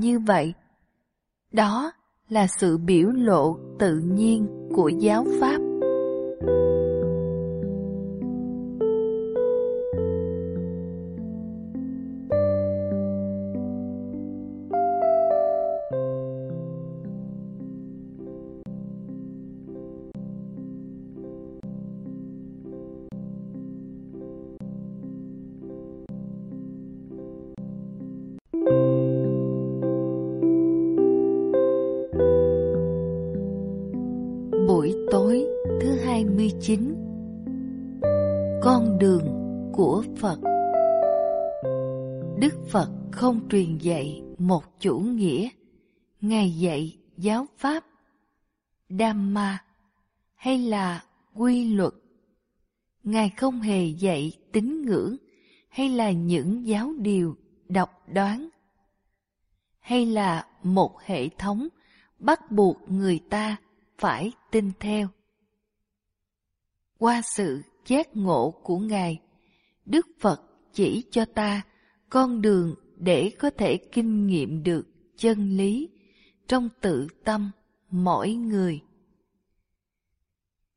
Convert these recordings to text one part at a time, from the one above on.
như vậy. Đó là sự biểu lộ tự nhiên của giáo pháp. Truyền dạy một chủ nghĩa Ngài dạy giáo pháp Dhamma hay là quy luật Ngài không hề dạy tín ngưỡng hay là những giáo điều độc đoán hay là một hệ thống bắt buộc người ta phải tin theo. Qua sự giác ngộ của Ngài, Đức Phật chỉ cho ta con đường để có thể kinh nghiệm được chân lý trong tự tâm mỗi người.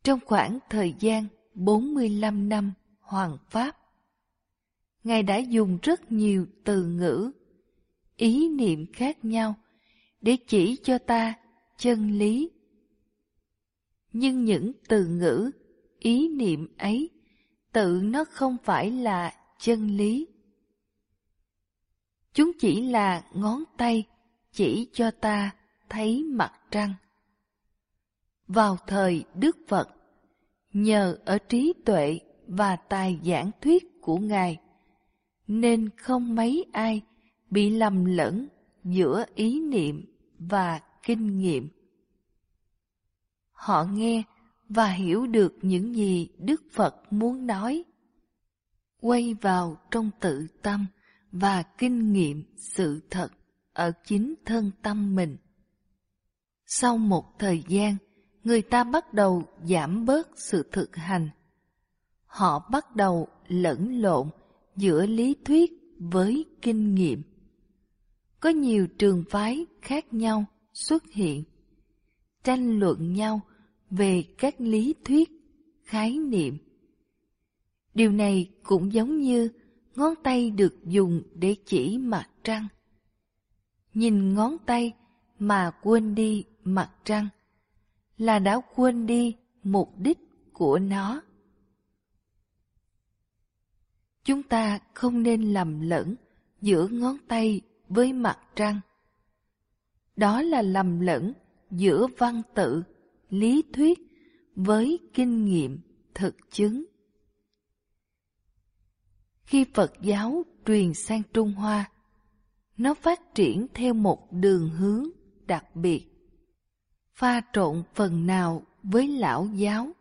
Trong khoảng thời gian 45 năm Hoàng Pháp, Ngài đã dùng rất nhiều từ ngữ, ý niệm khác nhau để chỉ cho ta chân lý nhưng những từ ngữ ý niệm ấy tự nó không phải là chân lý chúng chỉ là ngón tay chỉ cho ta thấy mặt trăng vào thời đức phật, nhờ ở trí tuệ và tài giảng thuyết của ngài, nên không mấy ai bị lầm lẫn giữa ý niệm và kinh nghiệm họ nghe và hiểu được những gì Đức Phật muốn nói. Quay vào trong tự tâm và kinh nghiệm sự thật ở chính thân tâm mình. Sau một thời gian, người ta bắt đầu giảm bớt sự thực hành. Họ bắt đầu lẫn lộn giữa lý thuyết với kinh nghiệm. Có nhiều trường phái khác nhau xuất hiện, tranh luận nhau về các lý thuyết, khái niệm. Điều này cũng giống như ngón tay được dùng để chỉ mặt trăng. Nhìn ngón tay mà quên đi mặt trăng là đã quên đi mục đích của nó. Chúng ta không nên lầm lẫn giữa ngón tay với mặt trăng. Đó là lầm lẫn giữa văn tự, lý thuyết với kinh nghiệm thực chứng. Khi Phật giáo truyền sang Trung Hoa, nó phát triển theo một đường hướng đặc biệt, pha trộn phần nào với lão giáo.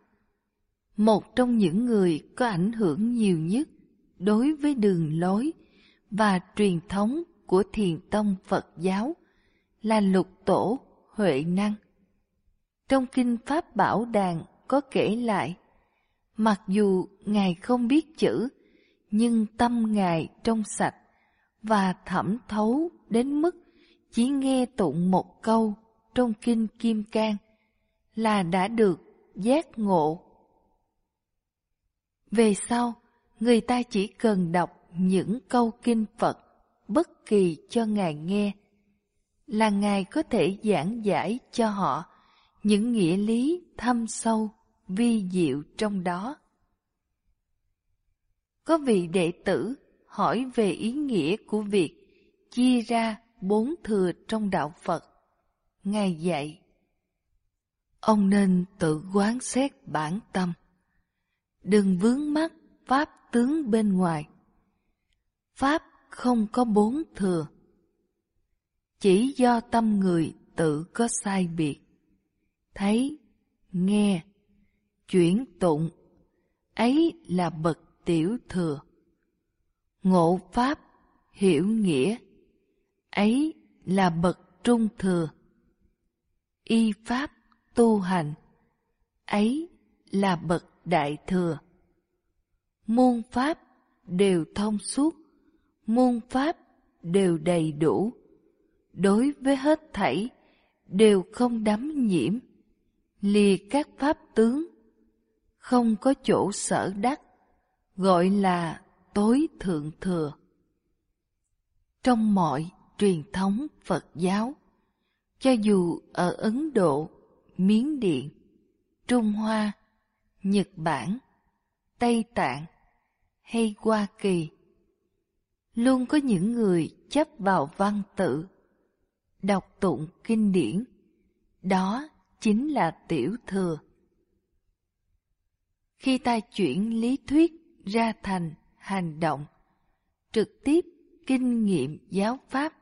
Một trong những người có ảnh hưởng nhiều nhất đối với đường lối và truyền thống của thiền tông Phật giáo là lục tổ Huệ Năng. Trong kinh Pháp Bảo Đàn có kể lại, mặc dù Ngài không biết chữ, nhưng tâm Ngài trong sạch và thẩm thấu đến mức chỉ nghe tụng một câu trong kinh Kim Cang là đã được giác ngộ. Về sau, người ta chỉ cần đọc những câu kinh Phật bất kỳ cho Ngài nghe là Ngài có thể giảng giải cho họ những nghĩa lý thâm sâu, vi diệu trong đó. Có vị đệ tử hỏi về ý nghĩa của việc chia ra bốn thừa trong đạo Phật. Ngài dạy, ông nên tự quán xét bản tâm, đừng vướng mắc pháp tướng bên ngoài. Pháp không có bốn thừa, chỉ do tâm người tự có sai biệt thấy, nghe, chuyển tụng, ấy là bậc tiểu thừa. Ngộ pháp, hiểu nghĩa, ấy là bậc trung thừa. Y pháp tu hành, ấy là bậc đại thừa. môn pháp đều thông suốt, môn pháp đều đầy đủ, đối với hết thảy đều không đắm nhiễm, lìa các pháp tướng, không có chỗ sở đắc, gọi là tối thượng thừa. Trong mọi truyền thống Phật giáo, cho dù ở Ấn Độ, Miến Điện, Trung Hoa, Nhật Bản, Tây Tạng hay Hoa Kỳ, luôn có những người chấp vào văn tự, đọc tụng kinh điển, đó chính là tiểu thừa. Khi ta chuyển lý thuyết ra thành hành động, trực tiếp kinh nghiệm giáo pháp,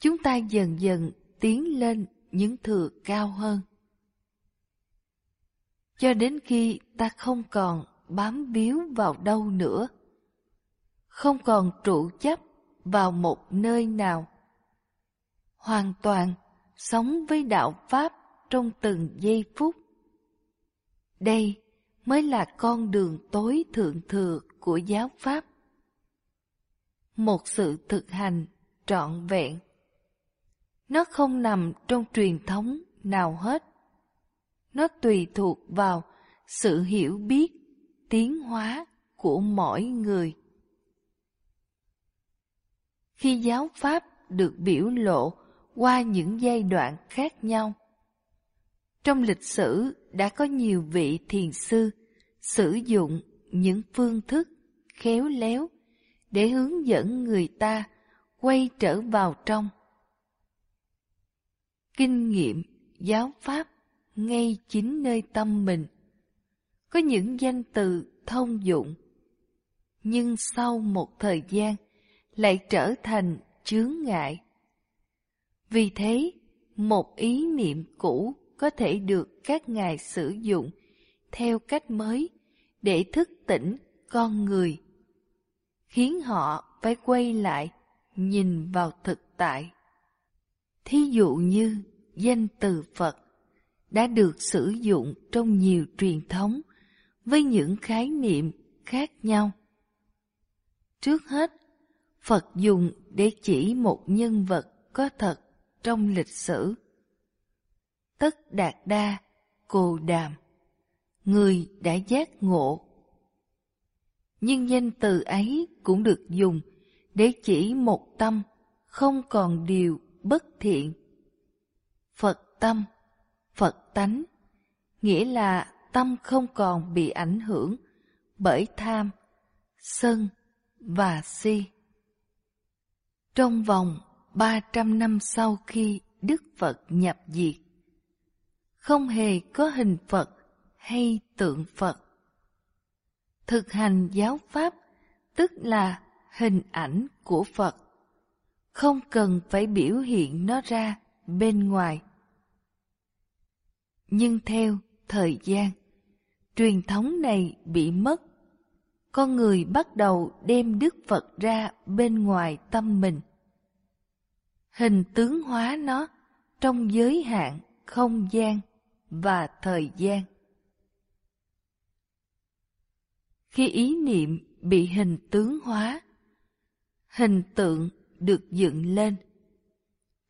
chúng ta dần dần tiến lên những thừa cao hơn. Cho đến khi ta không còn bám víu vào đâu nữa, không còn trụ chấp vào một nơi nào. Hoàn toàn sống với đạo Pháp trong từng giây phút. Đây mới là con đường tối thượng thừa của giáo Pháp. Một sự thực hành trọn vẹn. Nó không nằm trong truyền thống nào hết. Nó tùy thuộc vào sự hiểu biết, tiến hóa của mỗi người. Khi giáo Pháp được biểu lộ qua những giai đoạn khác nhau, trong lịch sử đã có nhiều vị thiền sư sử dụng những phương thức khéo léo để hướng dẫn người ta quay trở vào trong. Kinh nghiệm giáo pháp ngay chính nơi tâm mình. Có những danh từ thông dụng, nhưng sau một thời gian lại trở thành chướng ngại. Vì thế, một ý niệm cũ có thể được các ngài sử dụng theo cách mới để thức tỉnh con người, khiến họ phải quay lại nhìn vào thực tại. Thí dụ như danh từ Phật đã được sử dụng trong nhiều truyền thống với những khái niệm khác nhau. Trước hết, Phật dùng để chỉ một nhân vật có thật trong lịch sử. Tất Đạt Đa, Cồ Đàm, người đã giác ngộ. Nhưng danh từ ấy cũng được dùng để chỉ một tâm không còn điều bất thiện. Phật tâm, Phật tánh, nghĩa là tâm không còn bị ảnh hưởng bởi tham, sân và si. Trong vòng 300 năm sau khi Đức Phật nhập diệt, không hề có hình Phật hay tượng Phật. Thực hành giáo Pháp tức là hình ảnh của Phật, không cần phải biểu hiện nó ra bên ngoài. Nhưng theo thời gian, truyền thống này bị mất. Con người bắt đầu đem Đức Phật ra bên ngoài tâm mình. Hình tướng hóa nó trong giới hạn không gian và thời gian. Khi ý niệm bị hình tướng hóa, hình tượng được dựng lên,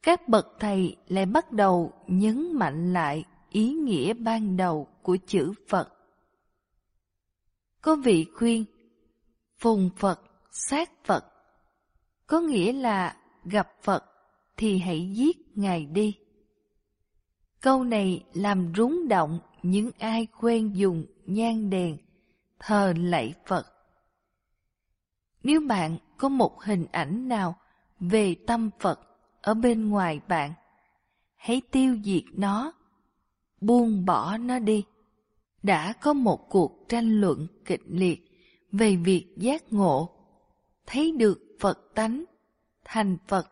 các bậc thầy lại bắt đầu nhấn mạnh lại ý nghĩa ban đầu của chữ Phật. Có vị khuyên, phùng Phật, sát Phật, có nghĩa là gặp Phật thì hãy giết Ngài đi. Câu này làm rúng động những ai quen dùng nhang đèn, thờ lạy Phật. Nếu bạn có một hình ảnh nào về tâm Phật ở bên ngoài bạn, hãy tiêu diệt nó, buông bỏ nó đi. Đã có một cuộc tranh luận kịch liệt về việc giác ngộ, thấy được Phật tánh, thành Phật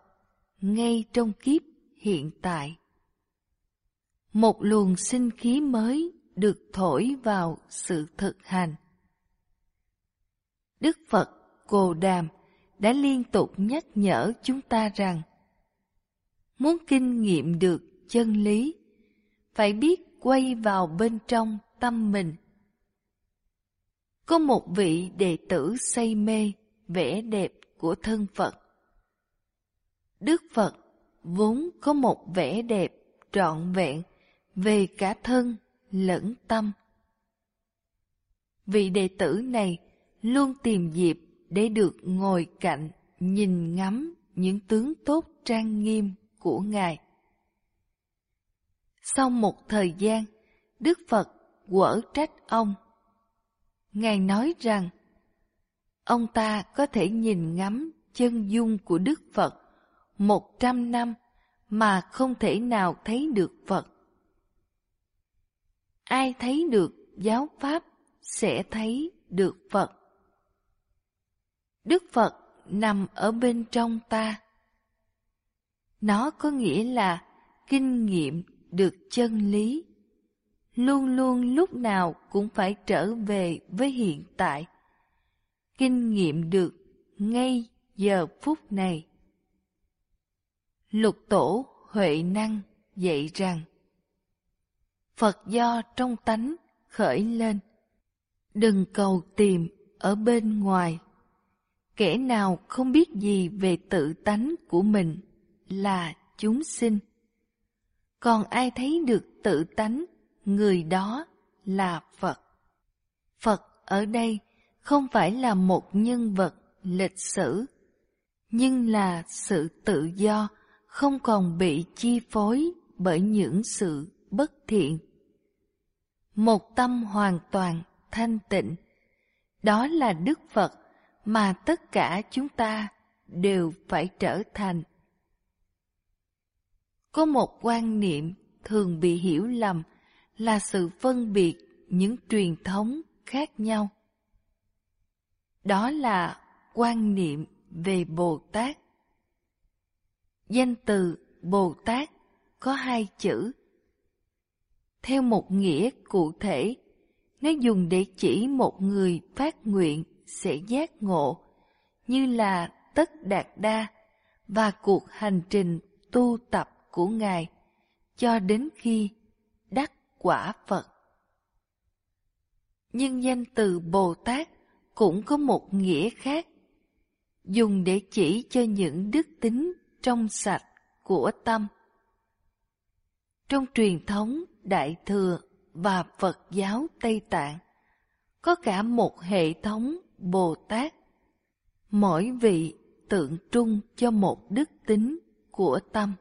ngay trong kiếp hiện tại một luồng sinh khí mới được thổi vào sự thực hành. Đức Phật Cồ Đàm đã liên tục nhắc nhở chúng ta rằng, muốn kinh nghiệm được chân lý, phải biết quay vào bên trong tâm mình. Có một vị đệ tử say mê vẻ đẹp của thân Phật. Đức Phật vốn có một vẻ đẹp trọn vẹn về cả thân lẫn tâm. Vị đệ tử này luôn tìm dịp để được ngồi cạnh nhìn ngắm những tướng tốt trang nghiêm của Ngài. Sau một thời gian, Đức Phật quở trách ông. Ngài nói rằng, ông ta có thể nhìn ngắm chân dung của Đức Phật một trăm năm mà không thể nào thấy được Phật. Ai thấy được giáo Pháp sẽ thấy được Phật. Đức Phật nằm ở bên trong ta. Nó có nghĩa là kinh nghiệm được chân lý. Luôn luôn lúc nào cũng phải trở về với hiện tại. Kinh nghiệm được ngay giờ phút này. Lục tổ Huệ Năng dạy rằng Phật do trong tánh khởi lên, đừng cầu tìm ở bên ngoài. Kẻ nào không biết gì về tự tánh của mình là chúng sinh. Còn ai thấy được tự tánh, người đó là Phật. Phật ở đây không phải là một nhân vật lịch sử, nhưng là sự tự do không còn bị chi phối bởi những sự bất thiện. Một tâm hoàn toàn thanh tịnh, đó là Đức Phật mà tất cả chúng ta đều phải trở thành. Có một quan niệm thường bị hiểu lầm là sự phân biệt những truyền thống khác nhau. Đó là quan niệm về Bồ Tát. Danh từ Bồ Tát có hai chữ. Theo một nghĩa cụ thể, nó dùng để chỉ một người phát nguyện sẽ giác ngộ, như là tất đạt đa và cuộc hành trình tu tập của Ngài cho đến khi đắc quả Phật. Nhưng danh từ Bồ Tát cũng có một nghĩa khác, dùng để chỉ cho những đức tính trong sạch của tâm. Trong truyền thống Đại Thừa và Phật giáo Tây Tạng, có cả một hệ thống Bồ Tát. Mỗi vị tượng trưng cho một đức tính của tâm.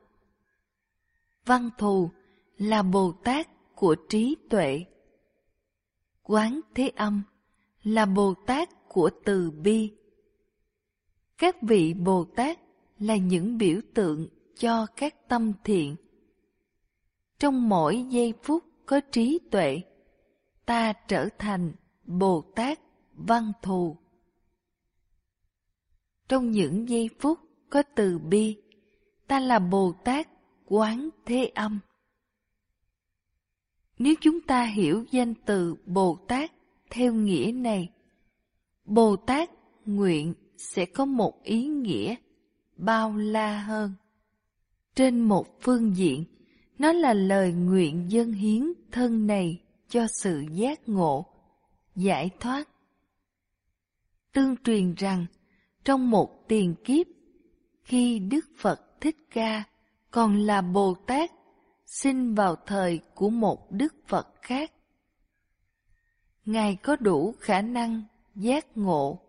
Văn thù là Bồ Tát của trí tuệ. Quán Thế Âm là Bồ Tát của từ bi. Các vị Bồ Tát là những biểu tượng cho các tâm thiện. Trong mỗi giây phút có trí tuệ, ta trở thành Bồ Tát văn thù. Trong những giây phút có từ bi, ta là Bồ Tát quán thế âm. Nếu chúng ta hiểu danh từ Bồ Tát theo nghĩa này, Bồ Tát nguyện sẽ có một ý nghĩa bao la hơn. Trên một phương diện, nó là lời nguyện dân hiến thân này cho sự giác ngộ, giải thoát. Tương truyền rằng, trong một tiền kiếp, khi Đức Phật Thích Ca còn là Bồ Tát, sinh vào thời của một Đức Phật khác. Ngài có đủ khả năng giác ngộ,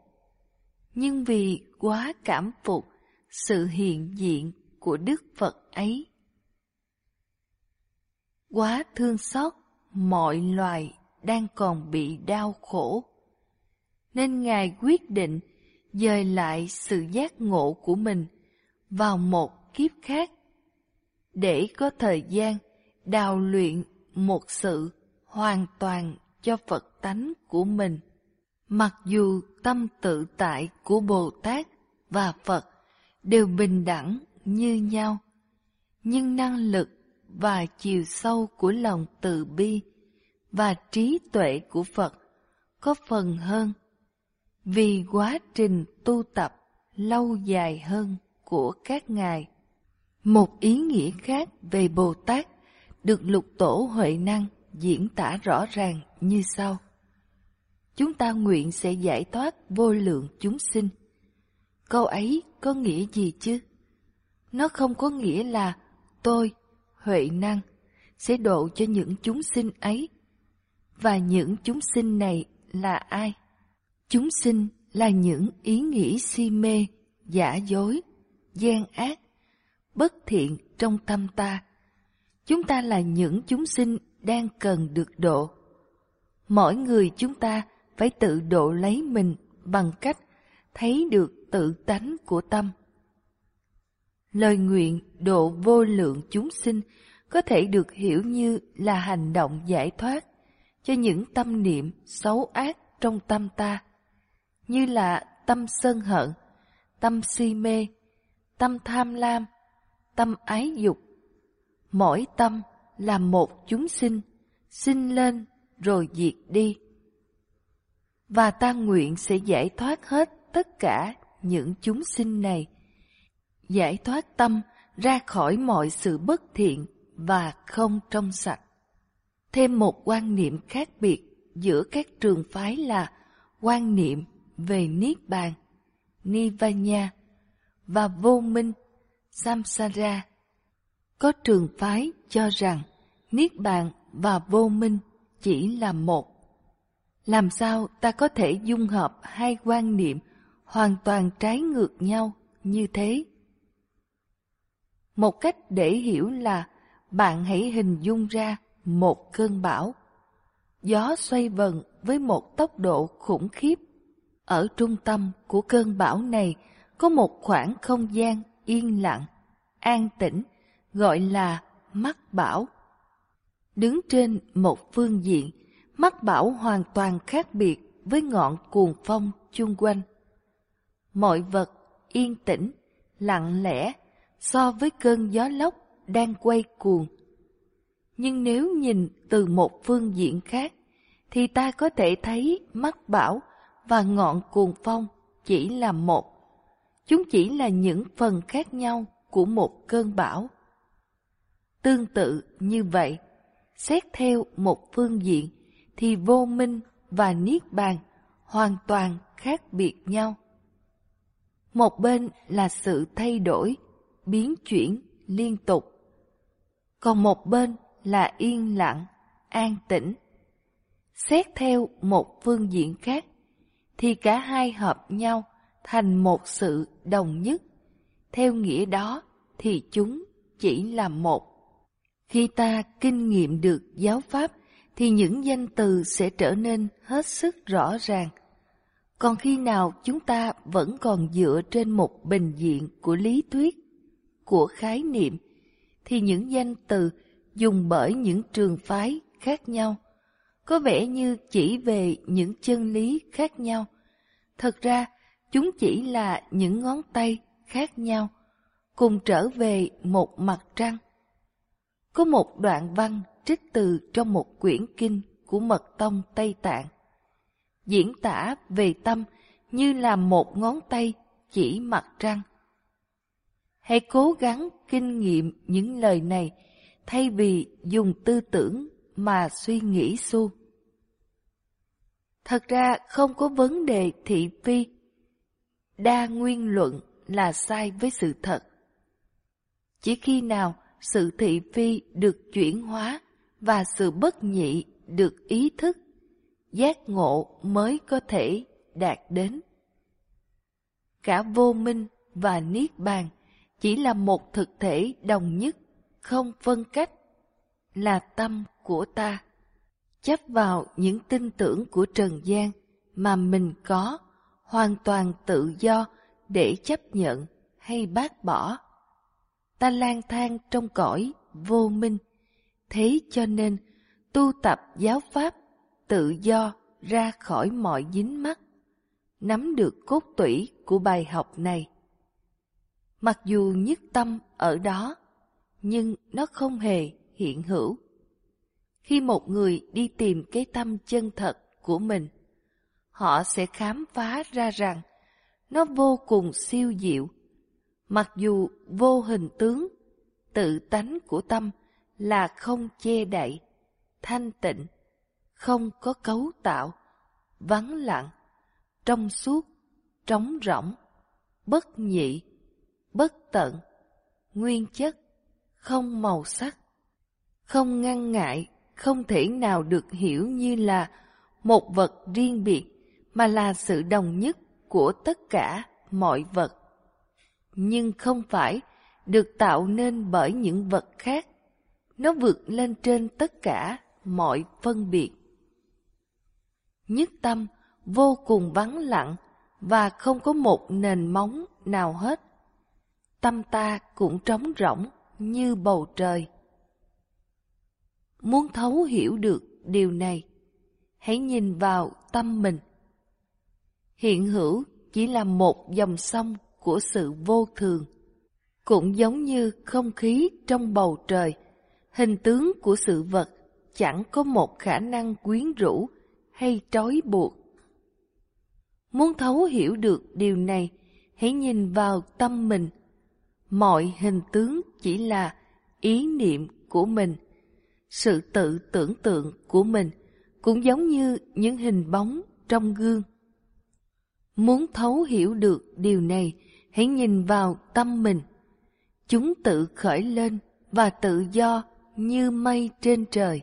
nhưng vì quá cảm phục sự hiện diện của Đức Phật ấy. Quá thương xót mọi loài đang còn bị đau khổ, nên Ngài quyết định dời lại sự giác ngộ của mình vào một kiếp khác để có thời gian đào luyện một sự hoàn toàn cho Phật tánh của mình. Mặc dù tâm tự tại của Bồ Tát và Phật đều bình đẳng như nhau, nhưng năng lực và chiều sâu của lòng từ bi và trí tuệ của Phật có phần hơn vì quá trình tu tập lâu dài hơn của các ngài. Một ý nghĩa khác về Bồ Tát được lục tổ Huệ Năng diễn tả rõ ràng như sau. Chúng ta nguyện sẽ giải thoát vô lượng chúng sinh. Câu ấy có nghĩa gì chứ? Nó không có nghĩa là tôi, Huệ Năng, sẽ độ cho những chúng sinh ấy. Và những chúng sinh này là ai? Chúng sinh là những ý nghĩ si mê, giả dối, gian ác, bất thiện trong tâm ta. Chúng ta là những chúng sinh đang cần được độ. Mỗi người chúng ta phải tự độ lấy mình bằng cách thấy được tự tánh của tâm. Lời nguyện độ vô lượng chúng sinh có thể được hiểu như là hành động giải thoát cho những tâm niệm xấu ác trong tâm ta, như là tâm sân hận, tâm si mê, tâm tham lam, tâm ái dục. Mỗi tâm là một chúng sinh, sinh lên rồi diệt đi. Và ta nguyện sẽ giải thoát hết tất cả những chúng sinh này, giải thoát tâm ra khỏi mọi sự bất thiện và không trong sạch. Thêm một quan niệm khác biệt giữa các trường phái là quan niệm về Niết Bàn, Nivanya và vô minh, Samsara. Có trường phái cho rằng Niết Bàn và vô minh chỉ là một. Làm sao ta có thể dung hợp hai quan niệm hoàn toàn trái ngược nhau như thế? Một cách để hiểu là bạn hãy hình dung ra một cơn bão. Gió xoay vần với một tốc độ khủng khiếp. Ở trung tâm của cơn bão này có một khoảng không gian yên lặng, an tĩnh, gọi là mắt bão. Đứng trên một phương diện, mắt bão hoàn toàn khác biệt với ngọn cuồng phong chung quanh. Mọi vật yên tĩnh, lặng lẽ so với cơn gió lốc đang quay cuồng. Nhưng nếu nhìn từ một phương diện khác, thì ta có thể thấy mắt bão và ngọn cuồng phong chỉ là một. Chúng chỉ là những phần khác nhau của một cơn bão. Tương tự như vậy, xét theo một phương diện thì vô minh và niết bàn hoàn toàn khác biệt nhau. Một bên là sự thay đổi, biến chuyển liên tục. Còn một bên là yên lặng, an tĩnh. Xét theo một phương diện khác, thì cả hai hợp nhau thành một sự đồng nhất. Theo nghĩa đó thì chúng chỉ là một. Khi ta kinh nghiệm được giáo pháp thì những danh từ sẽ trở nên hết sức rõ ràng. Còn khi nào chúng ta vẫn còn dựa trên một bình diện của lý thuyết, của khái niệm, thì những danh từ dùng bởi những trường phái khác nhau có vẻ như chỉ về những chân lý khác nhau. Thật ra, chúng chỉ là những ngón tay khác nhau, cùng trở về một mặt trăng. Có một đoạn văn trích từ trong một quyển kinh của Mật Tông Tây Tạng, diễn tả về tâm như là một ngón tay chỉ mặt trăng. Hãy cố gắng kinh nghiệm những lời này thay vì dùng tư tưởng mà suy nghĩ suông. Thật ra không có vấn đề thị phi. Đa nguyên luận là sai với sự thật. Chỉ khi nào sự thị phi được chuyển hóa và sự bất nhị được ý thức, giác ngộ mới có thể đạt đến. Cả vô minh và niết bàn chỉ là một thực thể đồng nhất, không phân cách, là tâm của ta. Chấp vào những tin tưởng của Trần gian mà mình có, hoàn toàn tự do để chấp nhận hay bác bỏ. Ta lang thang trong cõi vô minh, thế cho nên tu tập giáo pháp tự do ra khỏi mọi dính mắc, nắm được cốt tủy của bài học này. Mặc dù nhất tâm ở đó, nhưng nó không hề hiện hữu. Khi một người đi tìm cái tâm chân thật của mình, họ sẽ khám phá ra rằng nó vô cùng siêu diệu. Mặc dù vô hình tướng, tự tánh của tâm là không che đậy, thanh tịnh, không có cấu tạo, vắng lặng, trong suốt, trống rỗng, bất nhị, bất tận, nguyên chất, không màu sắc, không ngăn ngại, không thể nào được hiểu như là một vật riêng biệt, mà là sự đồng nhất của tất cả mọi vật. Nhưng không phải được tạo nên bởi những vật khác, nó vượt lên trên tất cả mọi phân biệt. Nhất tâm vô cùng vắng lặng và không có một nền móng nào hết. Tâm ta cũng trống rỗng như bầu trời. Muốn thấu hiểu được điều này, hãy nhìn vào tâm mình. Hiện hữu chỉ là một dòng sông của sự vô thường, cũng giống như không khí trong bầu trời, hình tướng của sự vật chẳng có một khả năng quyến rũ hay trói buộc. Muốn thấu hiểu được điều này, hãy nhìn vào tâm mình. Mọi hình tướng chỉ là ý niệm của mình. Sự tự tưởng tượng của mình cũng giống như những hình bóng trong gương. Muốn thấu hiểu được điều này, hãy nhìn vào tâm mình. Chúng tự khởi lên và tự do như mây trên trời.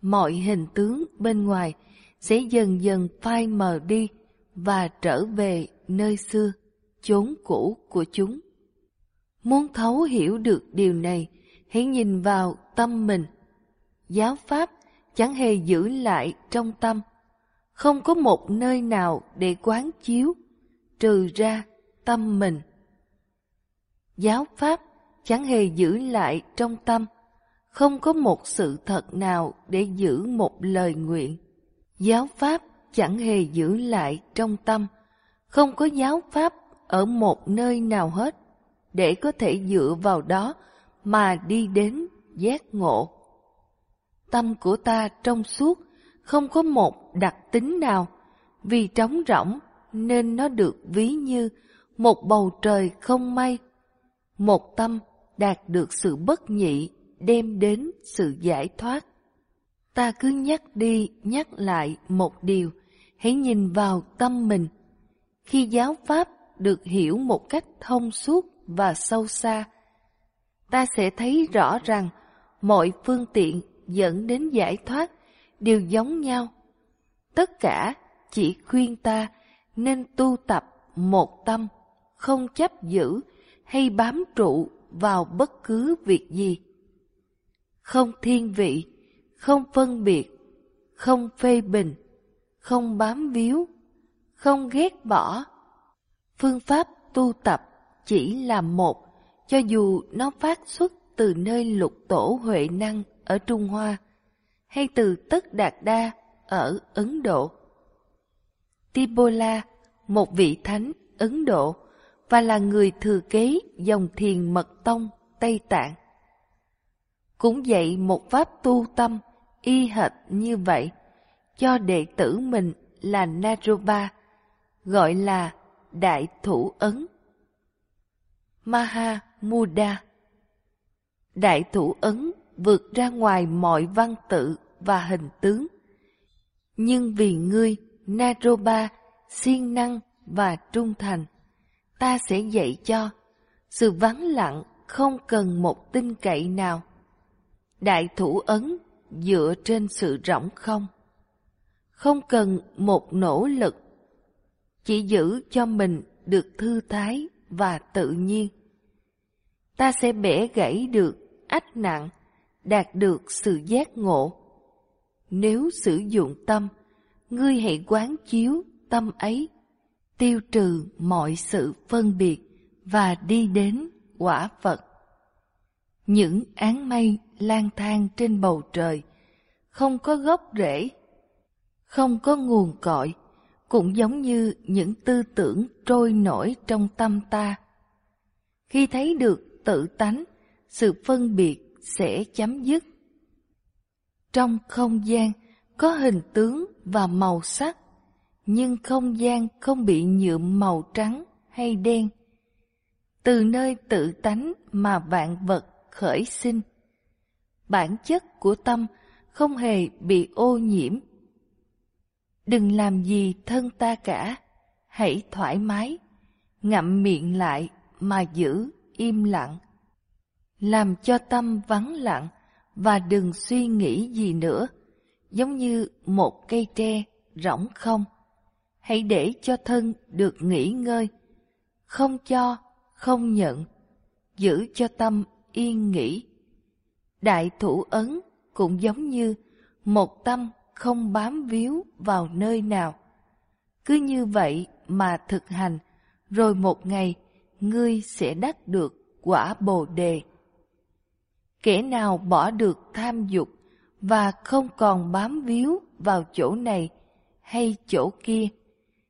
Mọi hình tướng bên ngoài sẽ dần dần phai mờ đi và trở về nơi xưa, chốn cũ của chúng. Muốn thấu hiểu được điều này, hãy nhìn vào tâm mình. Giáo pháp chẳng hề giữ lại trong tâm, không có một nơi nào để quán chiếu, trừ ra tâm mình. Giáo pháp chẳng hề giữ lại trong tâm, không có một sự thật nào để giữ một lời nguyện. Giáo pháp chẳng hề giữ lại trong tâm, không có giáo pháp ở một nơi nào hết để có thể dựa vào đó mà đi đến giác ngộ. Tâm của ta trong suốt, không có một đặc tính nào, vì trống rỗng nên nó được ví như một bầu trời không mây. Một tâm đạt được sự bất nhị đem đến sự giải thoát. Ta cứ nhắc đi nhắc lại một điều, hãy nhìn vào tâm mình. Khi giáo pháp được hiểu một cách thông suốt và sâu xa, ta sẽ thấy rõ rằng mọi phương tiện dẫn đến giải thoát đều giống nhau. Tất cả chỉ khuyên ta nên tu tập một tâm, không chấp giữ hay bám trụ vào bất cứ việc gì. Không thiên vị, không phân biệt, không phê bình, không bám víu, không ghét bỏ. Phương pháp tu tập chỉ là một, cho dù nó phát xuất từ nơi lục tổ Huệ Năng ở Trung Hoa, hay từ Tất Đạt Đa ở Ấn Độ. Tibola, một vị thánh Ấn Độ, và là người thừa kế dòng thiền mật tông Tây Tạng. Cũng dạy một pháp tu tâm y hệt như vậy cho đệ tử mình là Naropa, gọi là Đại Thủ Ấn. Maha Muda Đại Thủ Ấn vượt ra ngoài mọi văn tự và hình tướng. Nhưng vì ngươi, Naroba, siêng năng và trung thành, ta sẽ dạy cho sự vắng lặng không cần một tin cậy nào. Đại thủ ấn dựa trên sự rỗng không. Không cần một nỗ lực, chỉ giữ cho mình được thư thái và tự nhiên. Ta sẽ bẻ gãy được ách nặng, đạt được sự giác ngộ. Nếu sử dụng tâm, ngươi hãy quán chiếu tâm ấy, tiêu trừ mọi sự phân biệt và đi đến quả Phật. Những áng mây lang thang trên bầu trời, không có gốc rễ, không có nguồn cội, cũng giống như những tư tưởng trôi nổi trong tâm ta. Khi thấy được tự tánh, sự phân biệt sẽ chấm dứt. Trong không gian có hình tướng và màu sắc, nhưng không gian không bị nhuộm màu trắng hay đen. Từ nơi tự tánh mà vạn vật khởi sinh. Bản chất của tâm không hề bị ô nhiễm. Đừng làm gì thân ta cả, hãy thoải mái, ngậm miệng lại mà giữ im lặng. làm cho tâm vắng lặng và đừng suy nghĩ gì nữa, giống như một cây tre rỗng không. Hãy để cho thân được nghỉ ngơi, không cho, không nhận, giữ cho tâm yên nghỉ. Đại thủ ấn cũng giống như một tâm không bám víu vào nơi nào. Cứ như vậy mà thực hành, rồi một ngày ngươi sẽ đắc được quả bồ đề. Kẻ nào bỏ được tham dục và không còn bám víu vào chỗ này hay chỗ kia,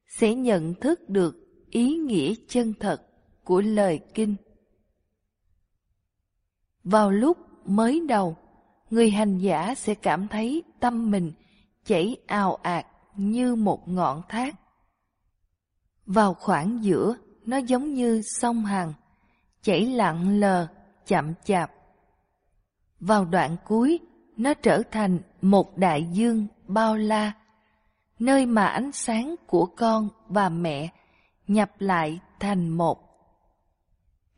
sẽ nhận thức được ý nghĩa chân thật của lời kinh. Vào lúc mới đầu, người hành giả sẽ cảm thấy tâm mình chảy ào ạt như một ngọn thác. Vào khoảng giữa, nó giống như sông Hằng, chảy lặng lờ, chậm chạp. Vào đoạn cuối, nó trở thành một đại dương bao la, nơi mà ánh sáng của con và mẹ nhập lại thành một.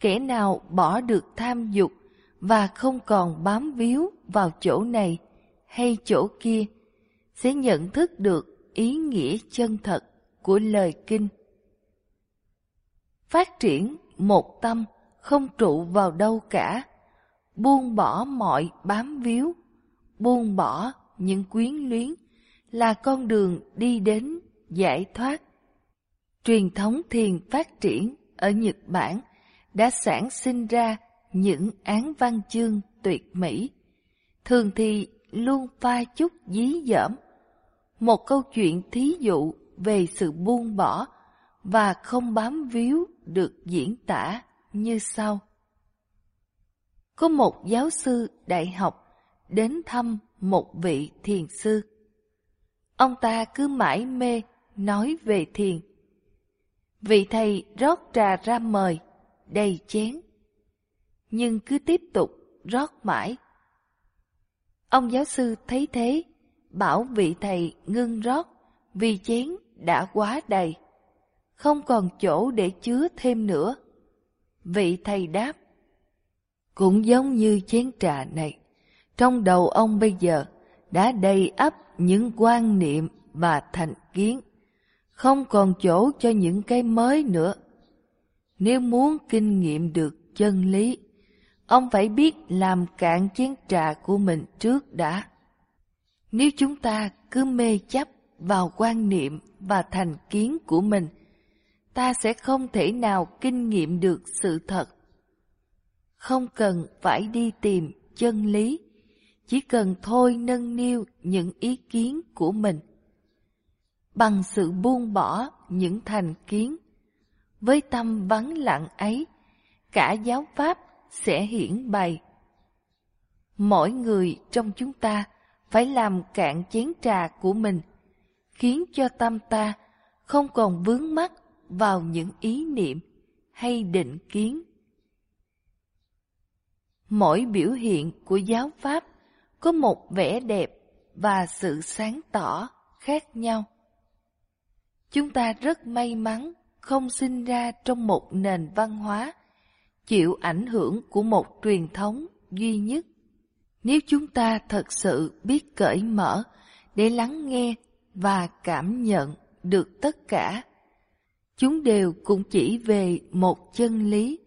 Kẻ nào bỏ được tham dục và không còn bám víu vào chỗ này hay chỗ kia, sẽ nhận thức được ý nghĩa chân thật của lời kinh. Phát triển một tâm không trụ vào đâu cả, buông bỏ mọi bám víu, buông bỏ những quyến luyến là con đường đi đến giải thoát. Truyền thống thiền phát triển ở Nhật Bản đã sản sinh ra những án văn chương tuyệt mỹ, thường thì luôn pha chút dí dỏm. Một câu chuyện thí dụ về sự buông bỏ và không bám víu được diễn tả như sau. Có một giáo sư đại học đến thăm một vị thiền sư. Ông ta cứ mãi mê nói về thiền. Vị thầy rót trà ra mời, đầy chén. Nhưng cứ tiếp tục rót mãi. Ông giáo sư thấy thế, bảo vị thầy ngưng rót vì chén đã quá đầy, không còn chỗ để chứa thêm nữa. Vị thầy đáp, cũng giống như chén trà này, trong đầu ông bây giờ đã đầy ắp những quan niệm và thành kiến, không còn chỗ cho những cái mới nữa. Nếu muốn kinh nghiệm được chân lý, ông phải biết làm cạn chén trà của mình trước đã. Nếu chúng ta cứ mê chấp vào quan niệm và thành kiến của mình, ta sẽ không thể nào kinh nghiệm được sự thật. Không cần phải đi tìm chân lý, chỉ cần thôi nâng niu những ý kiến của mình. Bằng sự buông bỏ những thành kiến, với tâm vắng lặng ấy, cả giáo pháp sẽ hiển bày. Mỗi người trong chúng ta phải làm cạn chén trà của mình, khiến cho tâm ta không còn vướng mắc vào những ý niệm hay định kiến. Mỗi biểu hiện của giáo pháp có một vẻ đẹp và sự sáng tỏ khác nhau. Chúng ta rất may mắn không sinh ra trong một nền văn hóa chịu ảnh hưởng của một truyền thống duy nhất. Nếu chúng ta thật sự biết cởi mở để lắng nghe và cảm nhận được tất cả, chúng đều cũng chỉ về một chân lý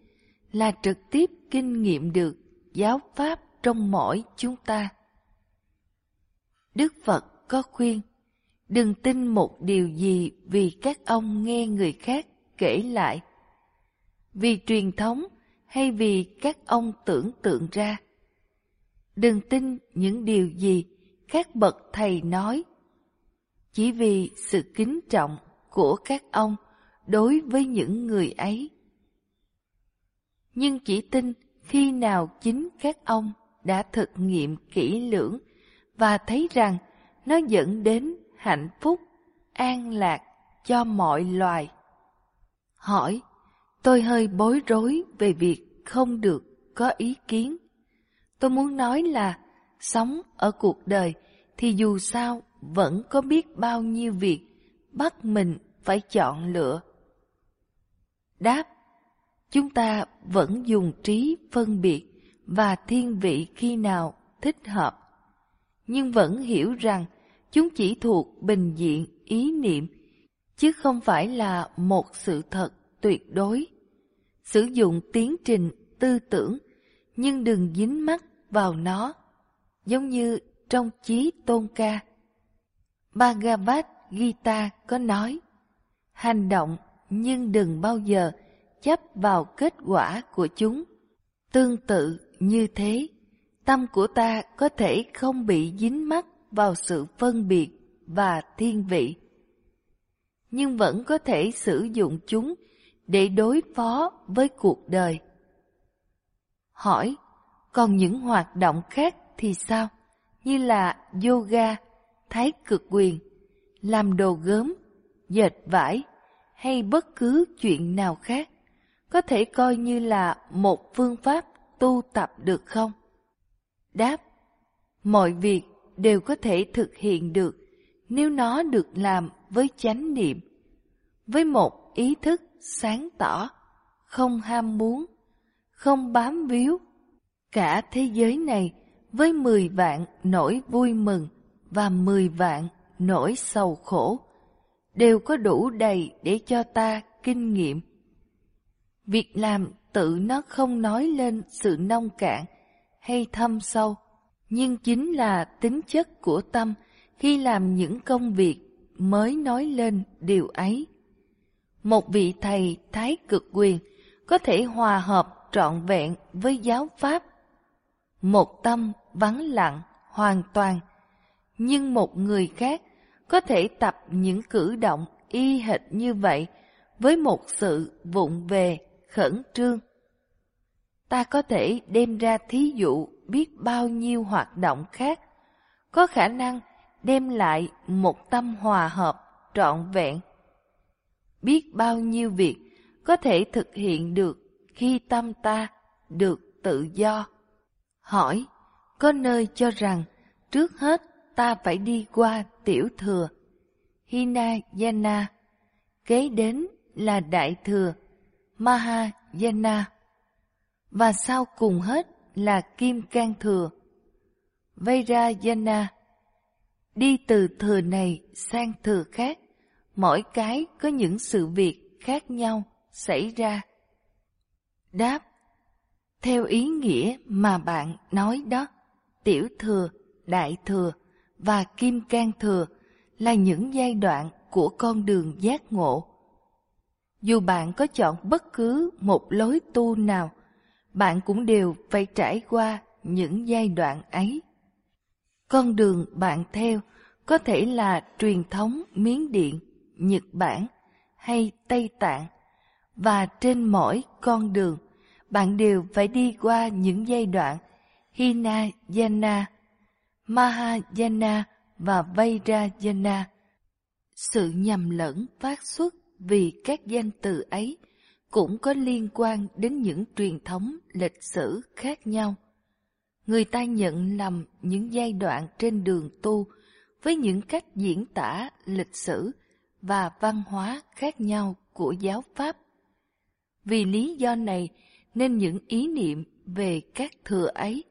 là trực tiếp kinh nghiệm được giáo pháp trong mỗi chúng ta. Đức Phật có khuyên, đừng tin một điều gì vì các ông nghe người khác kể lại. Vì truyền thống hay vì các ông tưởng tượng ra. Đừng tin những điều gì các bậc thầy nói, chỉ vì sự kính trọng của các ông đối với những người ấy. Nhưng chỉ tin khi nào chính các ông đã thực nghiệm kỹ lưỡng và thấy rằng nó dẫn đến hạnh phúc, an lạc cho mọi loài. Hỏi, tôi hơi bối rối về việc không được có ý kiến. Tôi muốn nói là sống ở cuộc đời thì dù sao vẫn có biết bao nhiêu việc bắt mình phải chọn lựa. Đáp, chúng ta vẫn dùng trí phân biệt và thiên vị khi nào thích hợp. Nhưng vẫn hiểu rằng chúng chỉ thuộc bình diện ý niệm, chứ không phải là một sự thật tuyệt đối. Sử dụng tiến trình tư tưởng, nhưng đừng dính mắc vào nó, giống như trong chí tôn ca. Bhagavad Gita có nói, hành động nhưng đừng bao giờ chấp vào kết quả của chúng. Tương tự như thế, tâm của ta có thể không bị dính mắc vào sự phân biệt và thiên vị, nhưng vẫn có thể sử dụng chúng để đối phó với cuộc đời. Hỏi, còn những hoạt động khác thì sao? Như là yoga, thái cực quyền, làm đồ gốm, dệt vải hay bất cứ chuyện nào khác có thể coi như là một phương pháp tu tập được không? Đáp, mọi việc đều có thể thực hiện được nếu nó được làm với chánh niệm, với một ý thức sáng tỏ, không ham muốn, không bám víu. Cả thế giới này với mười vạn nỗi vui mừng và mười vạn nỗi sầu khổ đều có đủ đầy để cho ta kinh nghiệm. Việc làm tự nó không nói lên sự nông cạn hay thâm sâu, nhưng chính là tính chất của tâm khi làm những công việc mới nói lên điều ấy. Một vị thầy thái cực quyền có thể hòa hợp trọn vẹn với giáo pháp. Một tâm vắng lặng hoàn toàn, nhưng một người khác có thể tập những cử động y hệt như vậy với một sự vụng về, khẩn trương. Ta có thể đem ra thí dụ biết bao nhiêu hoạt động khác, có khả năng đem lại một tâm hòa hợp trọn vẹn. Biết bao nhiêu việc có thể thực hiện được khi tâm ta được tự do. Hỏi, có nơi cho rằng trước hết ta phải đi qua tiểu thừa, Hinayana, kế đến là đại thừa, Mahayana, và sau cùng hết là kim cang thừa, Vairayana. Đi từ thừa này sang thừa khác, mỗi cái có những sự việc khác nhau xảy ra. Đáp Theo ý nghĩa mà bạn nói đó, tiểu thừa, đại thừa và kim can thừa là những giai đoạn của con đường giác ngộ. Dù bạn có chọn bất cứ một lối tu nào, bạn cũng đều phải trải qua những giai đoạn ấy. Con đường bạn theo có thể là truyền thống Miến Điện, Nhật Bản hay Tây Tạng, và trên mỗi con đường, bạn đều phải đi qua những giai đoạn Hinayana, Mahayana và Vairayana. Sự nhầm lẫn phát xuất vì các danh từ ấy cũng có liên quan đến những truyền thống lịch sử khác nhau. Người ta nhận lầm những giai đoạn trên đường tu với những cách diễn tả lịch sử và văn hóa khác nhau của giáo pháp. Vì lý do này nên những ý niệm về các thừa ấy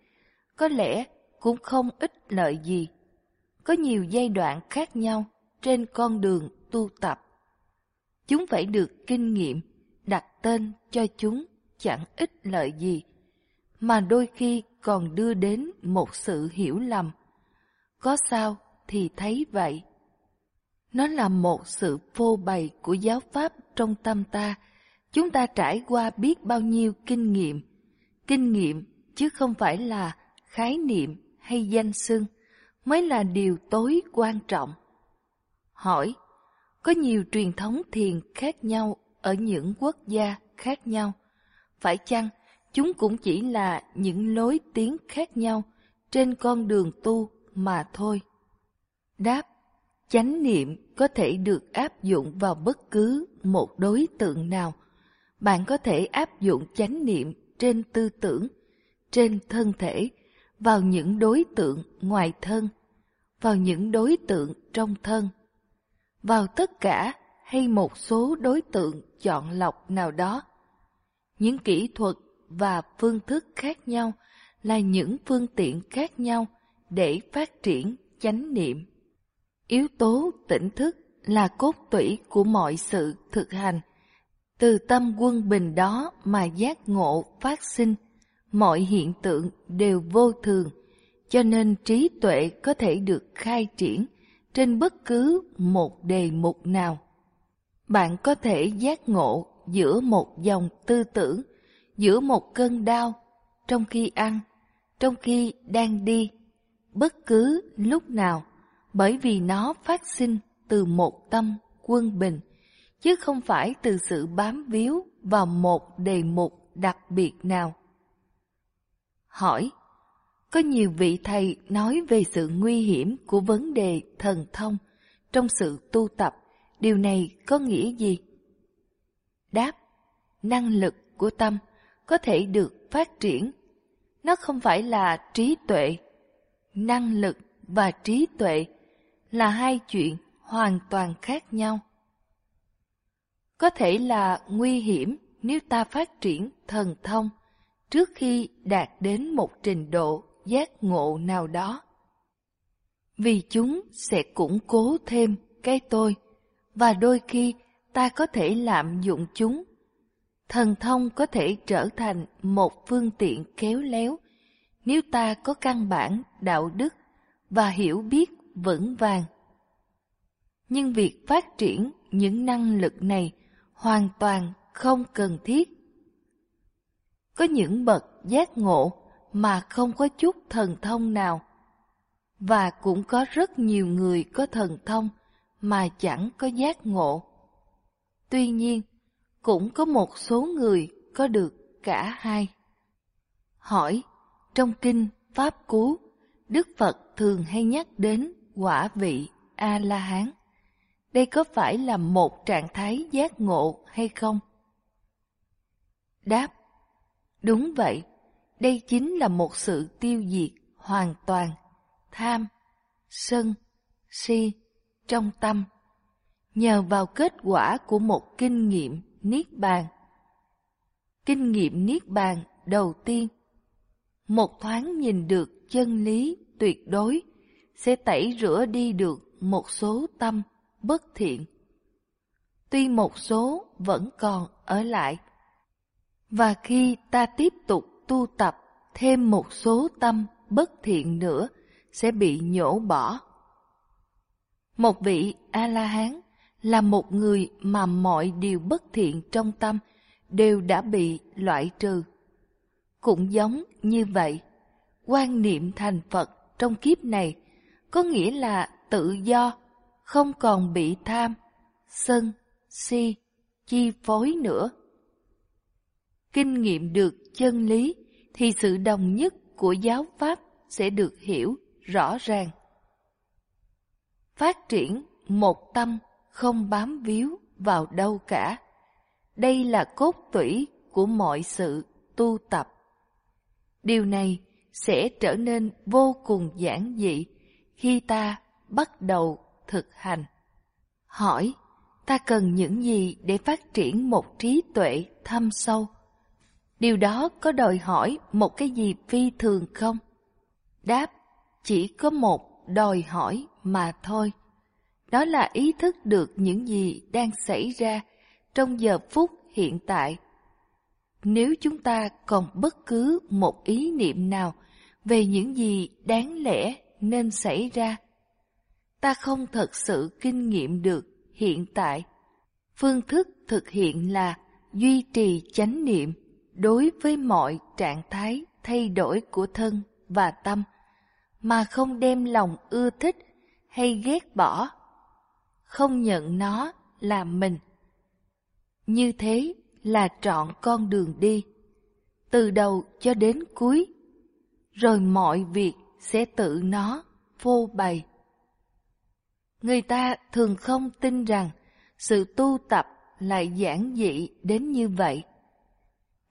có lẽ cũng không ích lợi gì. Có nhiều giai đoạn khác nhau trên con đường tu tập. Chúng phải được kinh nghiệm, đặt tên cho chúng chẳng ích lợi gì, mà đôi khi còn đưa đến một sự hiểu lầm. Có sao thì thấy vậy. Nó là một sự phô bày của giáo pháp trong tâm ta. Chúng ta trải qua biết bao nhiêu kinh nghiệm. Kinh nghiệm chứ không phải là khái niệm hay danh xưng mới là điều tối quan trọng. Hỏi, có nhiều truyền thống thiền khác nhau ở những quốc gia khác nhau. Phải chăng chúng cũng chỉ là những lối tiến khác nhau trên con đường tu mà thôi? Đáp, chánh niệm có thể được áp dụng vào bất cứ một đối tượng nào. Bạn có thể áp dụng chánh niệm trên tư tưởng, trên thân thể, vào những đối tượng ngoài thân, vào những đối tượng trong thân, vào tất cả hay một số đối tượng chọn lọc nào đó. Những kỹ thuật và phương thức khác nhau là những phương tiện khác nhau để phát triển chánh niệm. Yếu tố tỉnh thức là cốt tủy của mọi sự thực hành. Từ tâm quân bình đó mà giác ngộ phát sinh, mọi hiện tượng đều vô thường, cho nên trí tuệ có thể được khai triển trên bất cứ một đề mục nào. Bạn có thể giác ngộ giữa một dòng tư tưởng, giữa một cơn đau, trong khi ăn, trong khi đang đi, bất cứ lúc nào, bởi vì nó phát sinh từ một tâm quân bình, chứ không phải từ sự bám víu vào một đề mục đặc biệt nào. Hỏi, có nhiều vị thầy nói về sự nguy hiểm của vấn đề thần thông trong sự tu tập, điều này có nghĩa gì? Đáp, năng lực của tâm có thể được phát triển. Nó không phải là trí tuệ. Năng lực và trí tuệ là hai chuyện hoàn toàn khác nhau. Có thể là nguy hiểm nếu ta phát triển thần thông trước khi đạt đến một trình độ giác ngộ nào đó. Vì chúng sẽ củng cố thêm cái tôi, và đôi khi ta có thể lạm dụng chúng. Thần thông có thể trở thành một phương tiện kéo léo nếu ta có căn bản đạo đức và hiểu biết vững vàng. Nhưng việc phát triển những năng lực này hoàn toàn không cần thiết. Có những bậc giác ngộ mà không có chút thần thông nào. Và cũng có rất nhiều người có thần thông mà chẳng có giác ngộ. Tuy nhiên, cũng có một số người có được cả hai. Hỏi, trong kinh Pháp Cú, Đức Phật thường hay nhắc đến quả vị A-la-hán. Đây có phải là một trạng thái giác ngộ hay không? Đáp, đúng vậy. Đây chính là một sự tiêu diệt hoàn toàn, tham, sân, si trong tâm, nhờ vào kết quả của một kinh nghiệm niết bàn. Kinh nghiệm niết bàn đầu tiên, một thoáng nhìn được chân lý tuyệt đối sẽ tẩy rửa đi được một số tâm bất thiện. Tuy một số vẫn còn ở lại. Và khi ta tiếp tục tu tập thêm một số tâm bất thiện nữa sẽ bị nhổ bỏ. Một vị A-la-hán là một người mà mọi điều bất thiện trong tâm đều đã bị loại trừ. Cũng giống như vậy, quan niệm thành Phật trong kiếp này có nghĩa là tự do, không còn bị tham, sân, si, chi phối nữa kinh nghiệm được chân lý thì sự đồng nhất của giáo pháp sẽ được hiểu rõ ràng. Phát triển một tâm không bám víu vào đâu cả. Đây là cốt tủy của mọi sự tu tập. Điều này sẽ trở nên vô cùng giản dị khi ta bắt đầu thực hành. Hỏi, ta cần những gì để phát triển một trí tuệ thâm sâu? Điều đó có đòi hỏi một cái gì phi thường không? Đáp, chỉ có một đòi hỏi mà thôi. Đó là ý thức được những gì đang xảy ra trong giờ phút hiện tại. Nếu chúng ta còn bất cứ một ý niệm nào về những gì đáng lẽ nên xảy ra, ta không thật sự kinh nghiệm được hiện tại. Phương thức thực hiện là duy trì chánh niệm đối với mọi trạng thái thay đổi của thân và tâm, mà không đem lòng ưa thích hay ghét bỏ, không nhận nó là mình. Như thế là trọn con đường đi, từ đầu cho đến cuối, rồi mọi việc sẽ tự nó phô bày. Người ta thường không tin rằng sự tu tập lại giản dị đến như vậy.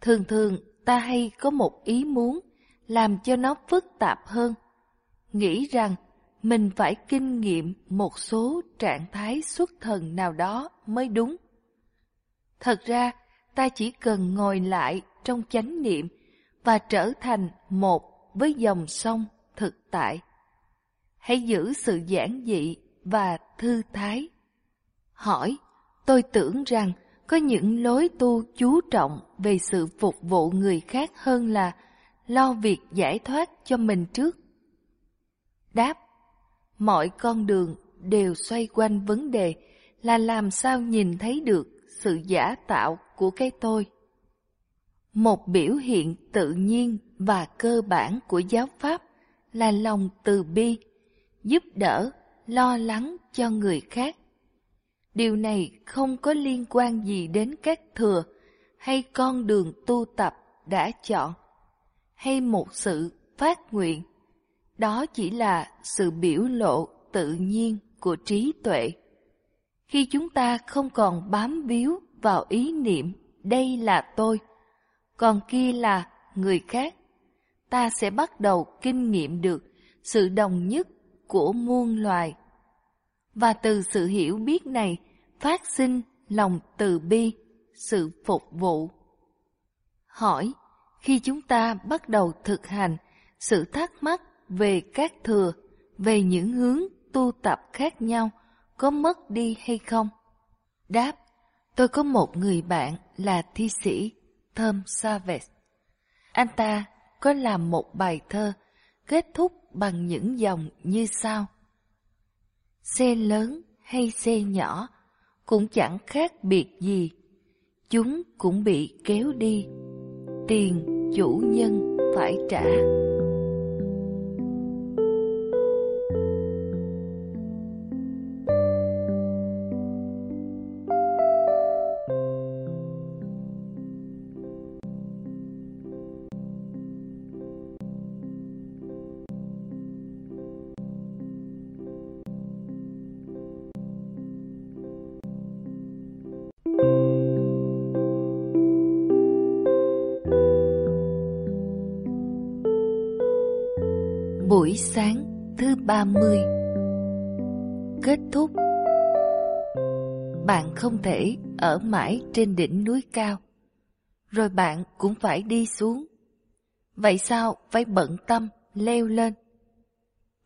Thường thường ta hay có một ý muốn làm cho nó phức tạp hơn. Nghĩ rằng mình phải kinh nghiệm một số trạng thái xuất thần nào đó mới đúng. Thật ra, ta chỉ cần ngồi lại trong chánh niệm và trở thành một với dòng sông thực tại. Hãy giữ sự giản dị và thư thái. Hỏi, tôi tưởng rằng có những lối tu chú trọng về sự phục vụ người khác hơn là lo việc giải thoát cho mình trước. Đáp, mọi con đường đều xoay quanh vấn đề là làm sao nhìn thấy được sự giả tạo của cái tôi. Một biểu hiện tự nhiên và cơ bản của giáo pháp là lòng từ bi, giúp đỡ, lo lắng cho người khác. Điều này không có liên quan gì đến các thừa hay con đường tu tập đã chọn, hay một sự phát nguyện. Đó chỉ là sự biểu lộ tự nhiên của trí tuệ. Khi chúng ta không còn bám víu vào ý niệm đây là tôi, còn kia là người khác, ta sẽ bắt đầu kinh nghiệm được sự đồng nhất của muôn loài. Và từ sự hiểu biết này phát sinh lòng từ bi, sự phục vụ. Hỏi, khi chúng ta bắt đầu thực hành sự thắc mắc về các thừa, về những hướng tu tập khác nhau, có mất đi hay không? Đáp, tôi có một người bạn là thi sĩ Thơm Savage. Anh ta có làm một bài thơ kết thúc bằng những dòng như sau. Xe lớn hay xe nhỏ cũng chẳng khác biệt gì. Chúng cũng bị kéo đi. Tiền chủ nhân phải trả. 30 Kết thúc Bạn không thể ở mãi trên đỉnh núi cao Rồi bạn cũng phải đi xuống Vậy sao phải bận tâm, leo lên?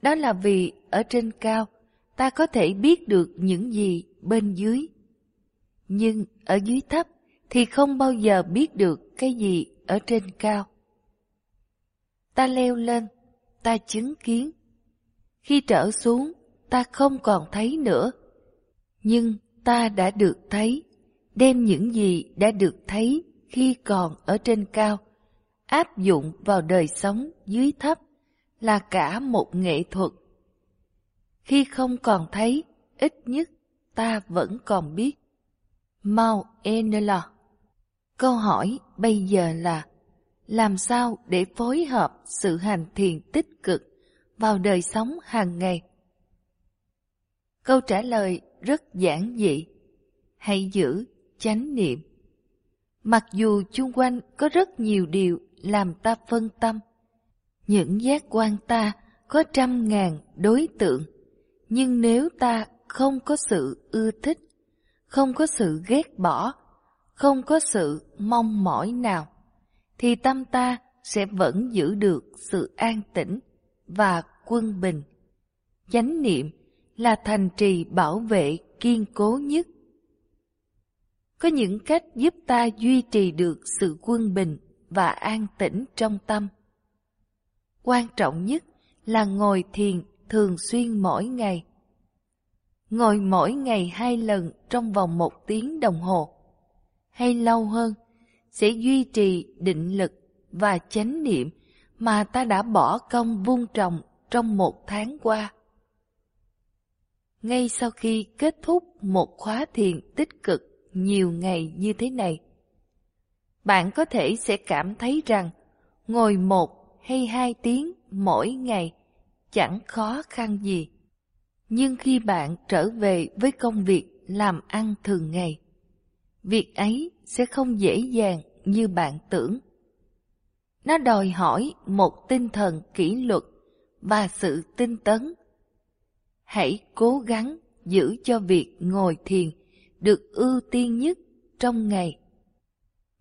Đó là vì ở trên cao, ta có thể biết được những gì bên dưới. Nhưng ở dưới thấp thì không bao giờ biết được cái gì ở trên cao. Ta leo lên, ta chứng kiến. Khi trở xuống, ta không còn thấy nữa. Nhưng ta đã được thấy, đem những gì đã được thấy khi còn ở trên cao, áp dụng vào đời sống dưới thấp là cả một nghệ thuật. Khi không còn thấy, ít nhất ta vẫn còn biết. Mau Enela Câu hỏi bây giờ là làm sao để phối hợp sự hành thiền tích cực vào đời sống hàng ngày? Câu trả lời rất giản dị. Hãy giữ chánh niệm. Mặc dù chung quanh có rất nhiều điều làm ta phân tâm, những giác quan ta có trăm ngàn đối tượng, nhưng nếu ta không có sự ưa thích, không có sự ghét bỏ, không có sự mong mỏi nào, thì tâm ta sẽ vẫn giữ được sự an tĩnh và quân bình. Chánh niệm là thành trì bảo vệ kiên cố nhất. Có những cách giúp ta duy trì được sự quân bình và an tĩnh trong tâm. Quan trọng nhất là ngồi thiền thường xuyên mỗi ngày. Ngồi mỗi ngày hai lần trong vòng một tiếng đồng hồ, hay lâu hơn sẽ duy trì định lực và chánh niệm mà ta đã bỏ công vuông trồng trong một tháng qua. Ngay sau khi kết thúc một khóa thiền tích cực nhiều ngày như thế này, bạn có thể sẽ cảm thấy rằng ngồi một hay hai tiếng mỗi ngày chẳng khó khăn gì. Nhưng khi bạn trở về với công việc làm ăn thường ngày, việc ấy sẽ không dễ dàng như bạn tưởng. Nó đòi hỏi một tinh thần kỷ luật và sự tinh tấn. Hãy cố gắng giữ cho việc ngồi thiền được ưu tiên nhất trong ngày.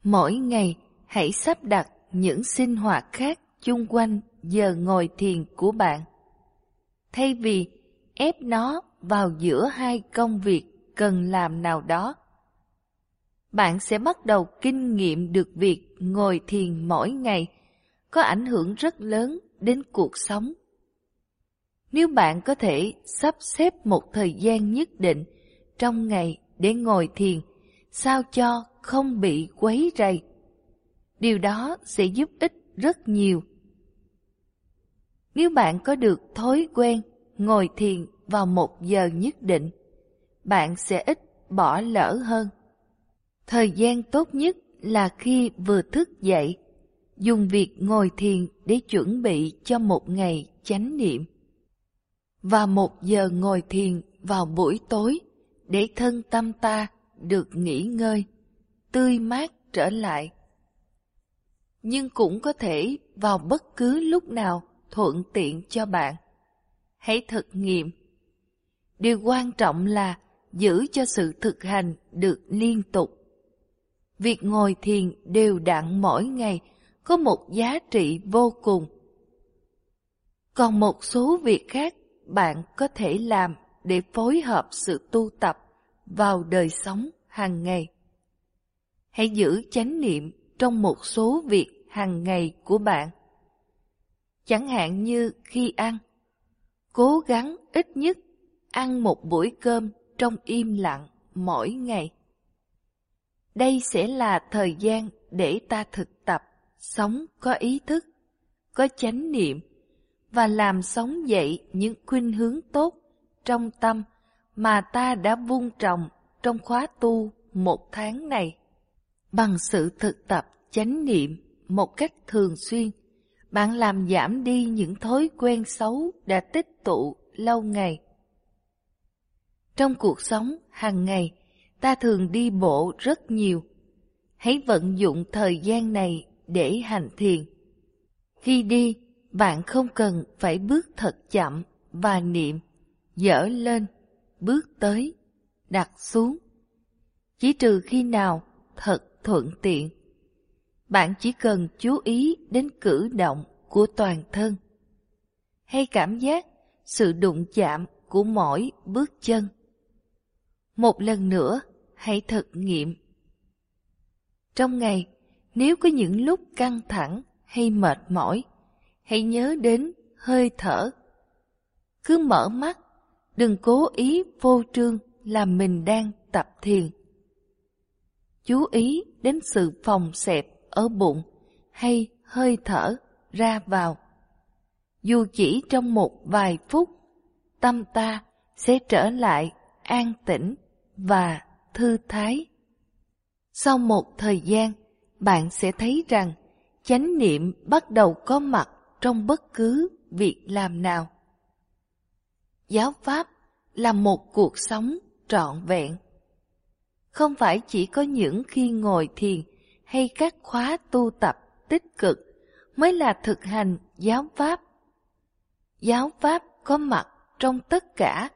Mỗi ngày hãy sắp đặt những sinh hoạt khác chung quanh giờ ngồi thiền của bạn. Thay vì ép nó vào giữa hai công việc cần làm nào đó, bạn sẽ bắt đầu kinh nghiệm được việc ngồi thiền mỗi ngày có ảnh hưởng rất lớn đến cuộc sống. Nếu bạn có thể sắp xếp một thời gian nhất định trong ngày để ngồi thiền, sao cho không bị quấy rầy, điều đó sẽ giúp ích rất nhiều. Nếu bạn có được thói quen ngồi thiền vào một giờ nhất định, bạn sẽ ít bỏ lỡ hơn. Thời gian tốt nhất là khi vừa thức dậy, dùng việc ngồi thiền để chuẩn bị cho một ngày chánh niệm. Và một giờ ngồi thiền vào buổi tối để thân tâm ta được nghỉ ngơi, tươi mát trở lại. Nhưng cũng có thể vào bất cứ lúc nào thuận tiện cho bạn. Hãy thực nghiệm. Điều quan trọng là giữ cho sự thực hành được liên tục. Việc ngồi thiền đều đặn mỗi ngày có một giá trị vô cùng. Còn một số việc khác bạn có thể làm để phối hợp sự tu tập vào đời sống hàng ngày. Hãy giữ chánh niệm trong một số việc hàng ngày của bạn. Chẳng hạn như khi ăn, cố gắng ít nhất ăn một buổi cơm trong im lặng mỗi ngày. Đây sẽ là thời gian để ta thực tập sống có ý thức, có chánh niệm và làm sống dậy những khuynh hướng tốt trong tâm mà ta đã vun trồng trong khóa tu một tháng này. Bằng sự thực tập chánh niệm một cách thường xuyên, bạn làm giảm đi những thói quen xấu đã tích tụ lâu ngày. Trong cuộc sống hàng ngày, ta thường đi bộ rất nhiều. Hãy vận dụng thời gian này để hành thiền. Khi đi, bạn không cần phải bước thật chậm và niệm, dở lên, bước tới, đặt xuống. Chỉ trừ khi nào thật thuận tiện. Bạn chỉ cần chú ý đến cử động của toàn thân hay cảm giác sự đụng chạm của mỗi bước chân. Một lần nữa, hãy thực nghiệm. Trong ngày, nếu có những lúc căng thẳng hay mệt mỏi, hãy nhớ đến hơi thở. Cứ mở mắt, đừng cố ý vô trương làm mình đang tập thiền. Chú ý đến sự phòng xẹp ở bụng hay hơi thở ra vào. Dù chỉ trong một vài phút, tâm ta sẽ trở lại an tĩnh và thư thái. Sau một thời gian, bạn sẽ thấy rằng chánh niệm bắt đầu có mặt trong bất cứ việc làm nào. Giáo pháp là một cuộc sống trọn vẹn. Không phải chỉ có những khi ngồi thiền hay các khóa tu tập tích cực mới là thực hành giáo pháp. Giáo pháp có mặt trong tất cả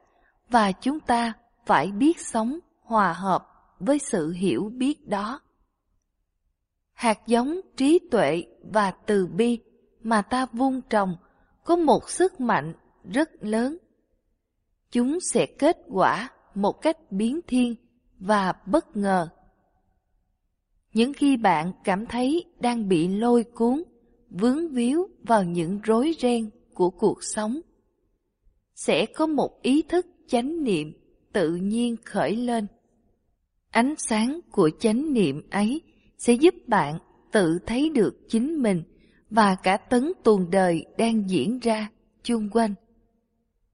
và chúng ta phải biết sống hòa hợp với sự hiểu biết đó. Hạt giống trí tuệ và từ bi mà ta vun trồng có một sức mạnh rất lớn. Chúng sẽ kết quả một cách biến thiên và bất ngờ. Những khi bạn cảm thấy đang bị lôi cuốn, vướng víu vào những rối ren của cuộc sống, sẽ có một ý thức chánh niệm tự nhiên khởi lên. Ánh sáng của chánh niệm ấy sẽ giúp bạn tự thấy được chính mình và cả tấn tuần đời đang diễn ra chung quanh.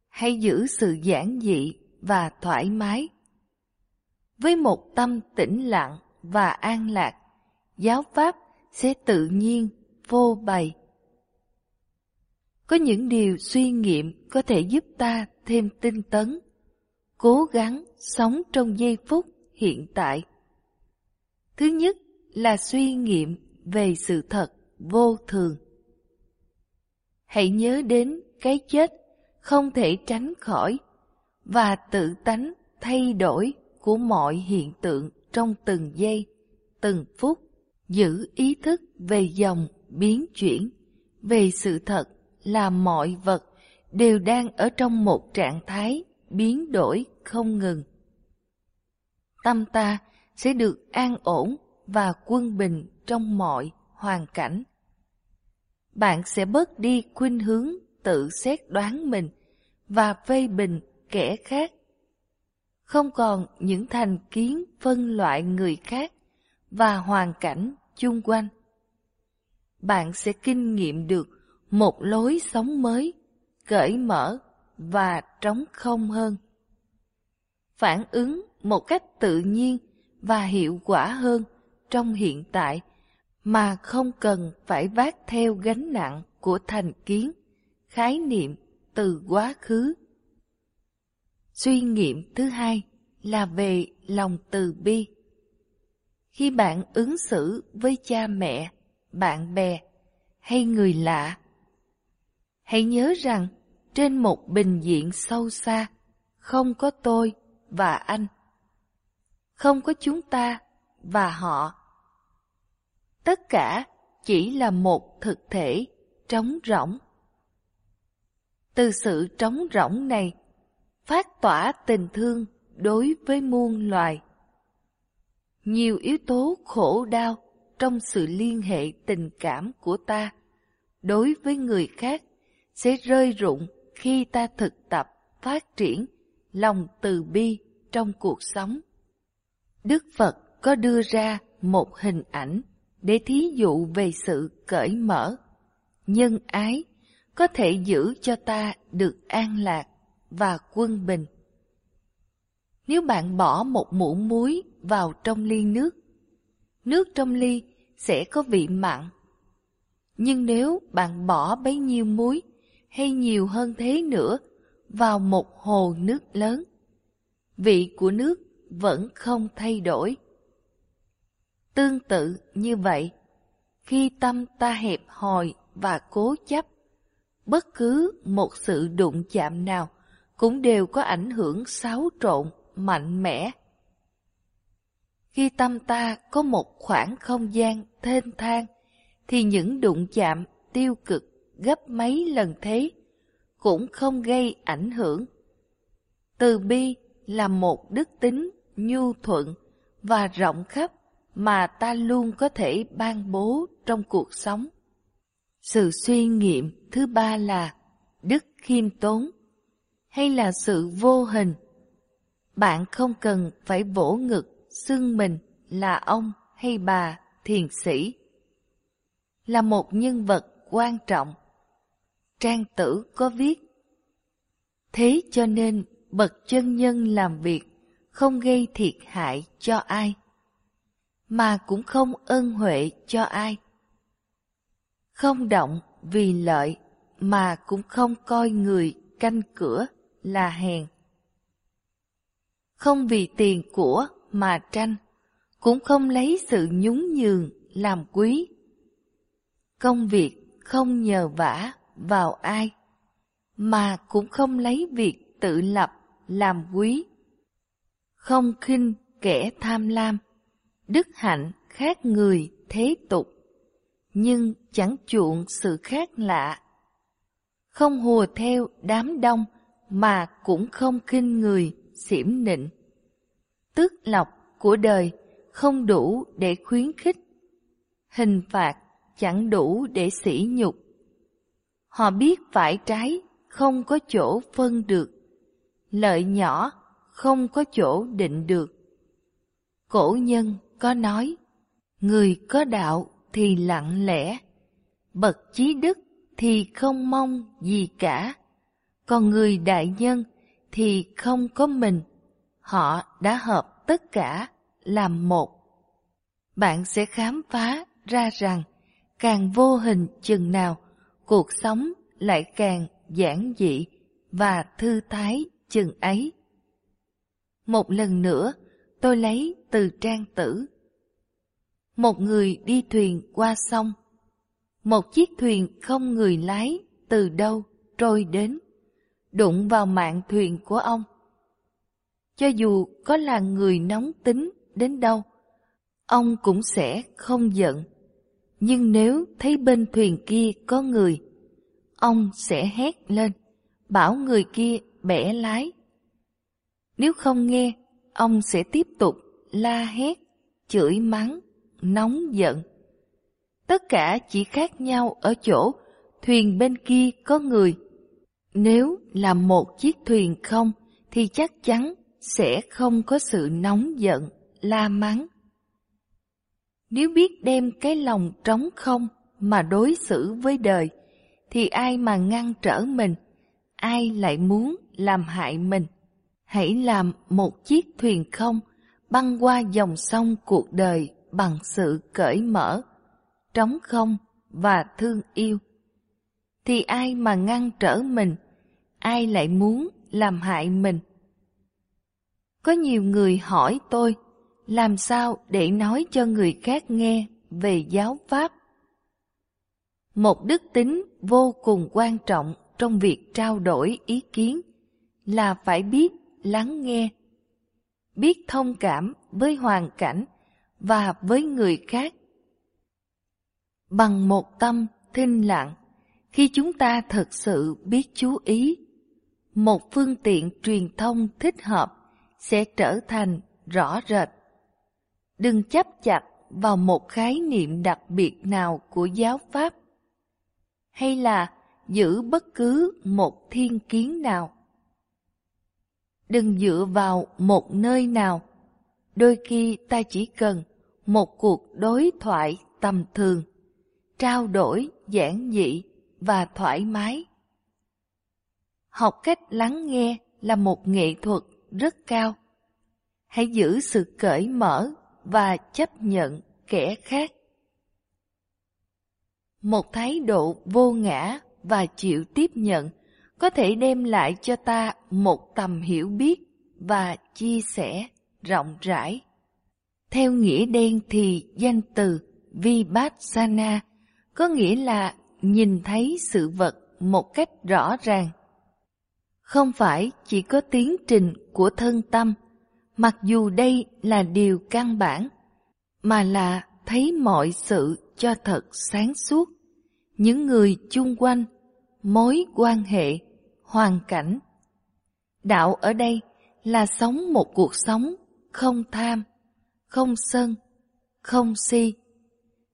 Hãy giữ sự giản dị và thoải mái. Với một tâm tĩnh lặng và an lạc, giáo pháp sẽ tự nhiên vô bày. Có những điều suy nghiệm có thể giúp ta thêm tinh tấn, cố gắng sống trong giây phút hiện tại. Thứ nhất là suy nghiệm về sự thật vô thường. Hãy nhớ đến cái chết không thể tránh khỏi và tự tánh thay đổi của mọi hiện tượng trong từng giây, từng phút, giữ ý thức về dòng biến chuyển, về sự thật là mọi vật đều đang ở trong một trạng thái biến đổi không ngừng. Tâm ta sẽ được an ổn và quân bình trong mọi hoàn cảnh. Bạn sẽ bớt đi khuynh hướng tự xét đoán mình và phê bình kẻ khác. Không còn những thành kiến phân loại người khác và hoàn cảnh chung quanh. Bạn sẽ kinh nghiệm được một lối sống mới, cởi mở và trống không hơn. Phản ứng một cách tự nhiên và hiệu quả hơn trong hiện tại mà không cần phải vác theo gánh nặng của thành kiến, khái niệm từ quá khứ. Suy nghiệm thứ hai là về lòng từ bi. Khi bạn ứng xử với cha mẹ, bạn bè hay người lạ, hãy nhớ rằng trên một bình diện sâu xa không có tôi và anh, không có chúng ta và họ. Tất cả chỉ là một thực thể trống rỗng. Từ sự trống rỗng này, phát tỏa tình thương đối với muôn loài. Nhiều yếu tố khổ đau trong sự liên hệ tình cảm của ta đối với người khác sẽ rơi rụng khi ta thực tập phát triển lòng từ bi trong cuộc sống. Đức Phật có đưa ra một hình ảnh để thí dụ về sự cởi mở, nhân ái có thể giữ cho ta được an lạc và quân bình. Nếu bạn bỏ một muỗng muối vào trong ly nước, nước trong ly sẽ có vị mặn. Nhưng nếu bạn bỏ bấy nhiêu muối hay nhiều hơn thế nữa vào một hồ nước lớn, vị của nước vẫn không thay đổi. Tương tự như vậy, khi tâm ta hẹp hòi và cố chấp, bất cứ một sự đụng chạm nào cũng đều có ảnh hưởng xáo trộn, mạnh mẽ. Khi tâm ta có một khoảng không gian thênh thang, thì những đụng chạm tiêu cực gấp mấy lần thế, cũng không gây ảnh hưởng. Từ bi là một đức tính nhu thuận và rộng khắp mà ta luôn có thể ban bố trong cuộc sống. Sự suy nghiệm thứ ba là đức khiêm tốn hay là sự vô hình. Bạn không cần phải vỗ ngực xưng mình là ông hay bà thiền sĩ. Là một nhân vật quan trọng. Trang tử có viết Thế cho nên bậc chân nhân làm việc không gây thiệt hại cho ai, mà cũng không ân huệ cho ai. Không động vì lợi mà cũng không coi người canh cửa là hèn. Không vì tiền của mà tranh, cũng không lấy sự nhún nhường làm quý. Công việc không nhờ vả vào ai, mà cũng không lấy việc tự lập làm quý. Không khinh kẻ tham lam, đức hạnh khác người thế tục, nhưng chẳng chuộng sự khác lạ. Không hùa theo đám đông mà cũng không khinh người xỉm nịnh. Tước lọc của đời không đủ để khuyến khích. Hình phạt chẳng đủ để sỉ nhục. Họ biết phải trái không có chỗ phân được. Lợi nhỏ không có chỗ định được. Cổ nhân có nói, người có đạo thì lặng lẽ, bậc chí đức thì không mong gì cả, còn người đại nhân thì không có mình, họ đã hợp tất cả làm một. Bạn sẽ khám phá ra rằng càng vô hình chừng nào, cuộc sống lại càng giản dị và thư thái chừng ấy. Một lần nữa, tôi lấy từ trang tử. Một người đi thuyền qua sông. Một chiếc thuyền không người lái từ đâu trôi đến, đụng vào mạng thuyền của ông. Cho dù có là người nóng tính đến đâu, ông cũng sẽ không giận. Nhưng nếu thấy bên thuyền kia có người, ông sẽ hét lên, bảo người kia bẻ lái. Nếu không nghe, ông sẽ tiếp tục la hét, chửi mắng, nóng giận. Tất cả chỉ khác nhau ở chỗ thuyền bên kia có người. Nếu là một chiếc thuyền không thì chắc chắn sẽ không có sự nóng giận, la mắng. Nếu biết đem cái lòng trống không mà đối xử với đời, thì ai mà ngăn trở mình, ai lại muốn làm hại mình. Hãy làm một chiếc thuyền không băng qua dòng sông cuộc đời bằng sự cởi mở, trống không và thương yêu. Thì ai mà ngăn trở mình, ai lại muốn làm hại mình. Có nhiều người hỏi tôi, làm sao để nói cho người khác nghe về giáo pháp? Một đức tính vô cùng quan trọng trong việc trao đổi ý kiến là phải biết lắng nghe, biết thông cảm với hoàn cảnh và với người khác. Bằng một tâm thinh lặng, khi chúng ta thực sự biết chú ý, một phương tiện truyền thông thích hợp sẽ trở thành rõ rệt. Đừng chấp chặt vào một khái niệm đặc biệt nào của giáo pháp, hay là giữ bất cứ một thiên kiến nào. Đừng dựa vào một nơi nào, đôi khi ta chỉ cần một cuộc đối thoại tầm thường, trao đổi giản dị và thoải mái. Học cách lắng nghe là một nghệ thuật rất cao. Hãy giữ sự cởi mở và chấp nhận kẻ khác. Một thái độ vô ngã và chịu tiếp nhận có thể đem lại cho ta một tầm hiểu biết và chia sẻ rộng rãi. Theo nghĩa đen thì danh từ Vipassana có nghĩa là nhìn thấy sự vật một cách rõ ràng. Không phải chỉ có tiến trình của thân tâm, mặc dù đây là điều căn bản, mà là thấy mọi sự cho thật sáng suốt. Những người chung quanh, mối quan hệ, hoàn cảnh. Đạo ở đây là sống một cuộc sống không tham, không sân, không si.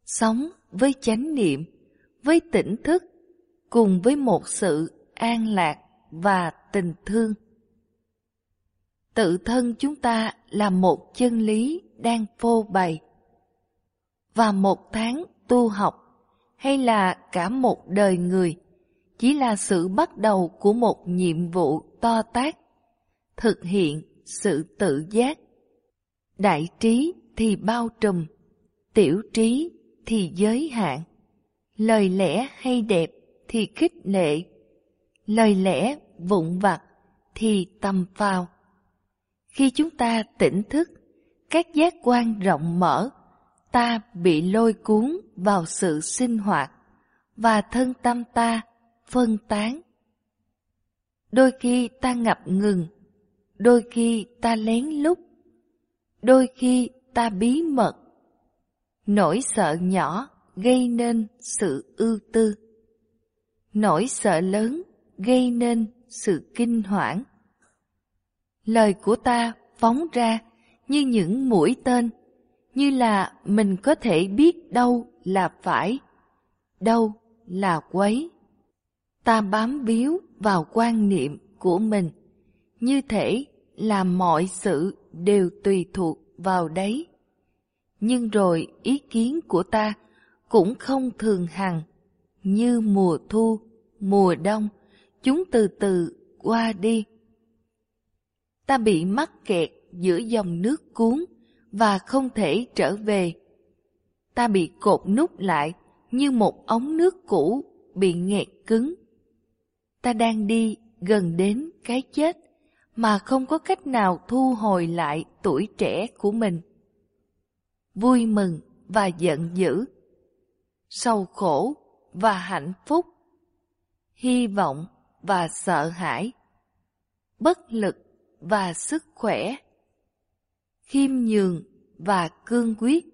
Sống với chánh niệm, với tỉnh thức, cùng với một sự an lạc và tình thương. Tự thân chúng ta là một chân lý đang phô bày. Và một tháng tu học hay là cả một đời người chỉ là sự bắt đầu của một nhiệm vụ to tác, thực hiện sự tự giác. Đại trí thì bao trùm, tiểu trí thì giới hạn, lời lẽ hay đẹp thì khích lệ, lời lẽ vụn vặt thì tầm phào. Khi chúng ta tỉnh thức, các giác quan rộng mở, ta bị lôi cuốn vào sự sinh hoạt và thân tâm ta phân tán. Đôi khi ta ngập ngừng, đôi khi ta lén lút, đôi khi ta bí mật. Nỗi sợ nhỏ gây nên sự ưu tư. Nỗi sợ lớn gây nên sự kinh hoảng. Lời của ta phóng ra như những mũi tên, như là mình có thể biết đâu là phải, đâu là quấy. Ta bám víu vào quan niệm của mình, như thể là mọi sự đều tùy thuộc vào đấy. Nhưng rồi ý kiến của ta cũng không thường hằng, như mùa thu, mùa đông, chúng từ từ qua đi. Ta bị mắc kẹt giữa dòng nước cuốn và không thể trở về. Ta bị cột nút lại như một ống nước cũ bị nghẹt cứng. Ta đang đi gần đến cái chết mà không có cách nào thu hồi lại tuổi trẻ của mình. Vui mừng và giận dữ, sầu khổ và hạnh phúc, hy vọng và sợ hãi, bất lực và sức khỏe, khiêm nhường và cương quyết,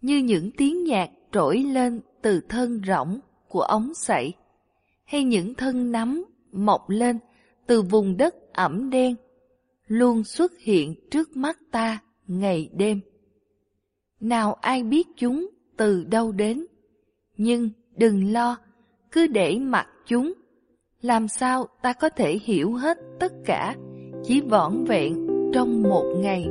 như những tiếng nhạc trỗi lên từ thân rỗng của ống sậy, hay những thân nắm mọc lên từ vùng đất ẩm đen, luôn xuất hiện trước mắt ta ngày đêm. Nào ai biết chúng từ đâu đến, nhưng đừng lo, cứ để mặc chúng. Làm sao ta có thể hiểu hết tất cả chỉ vỏn vẹn trong một ngày.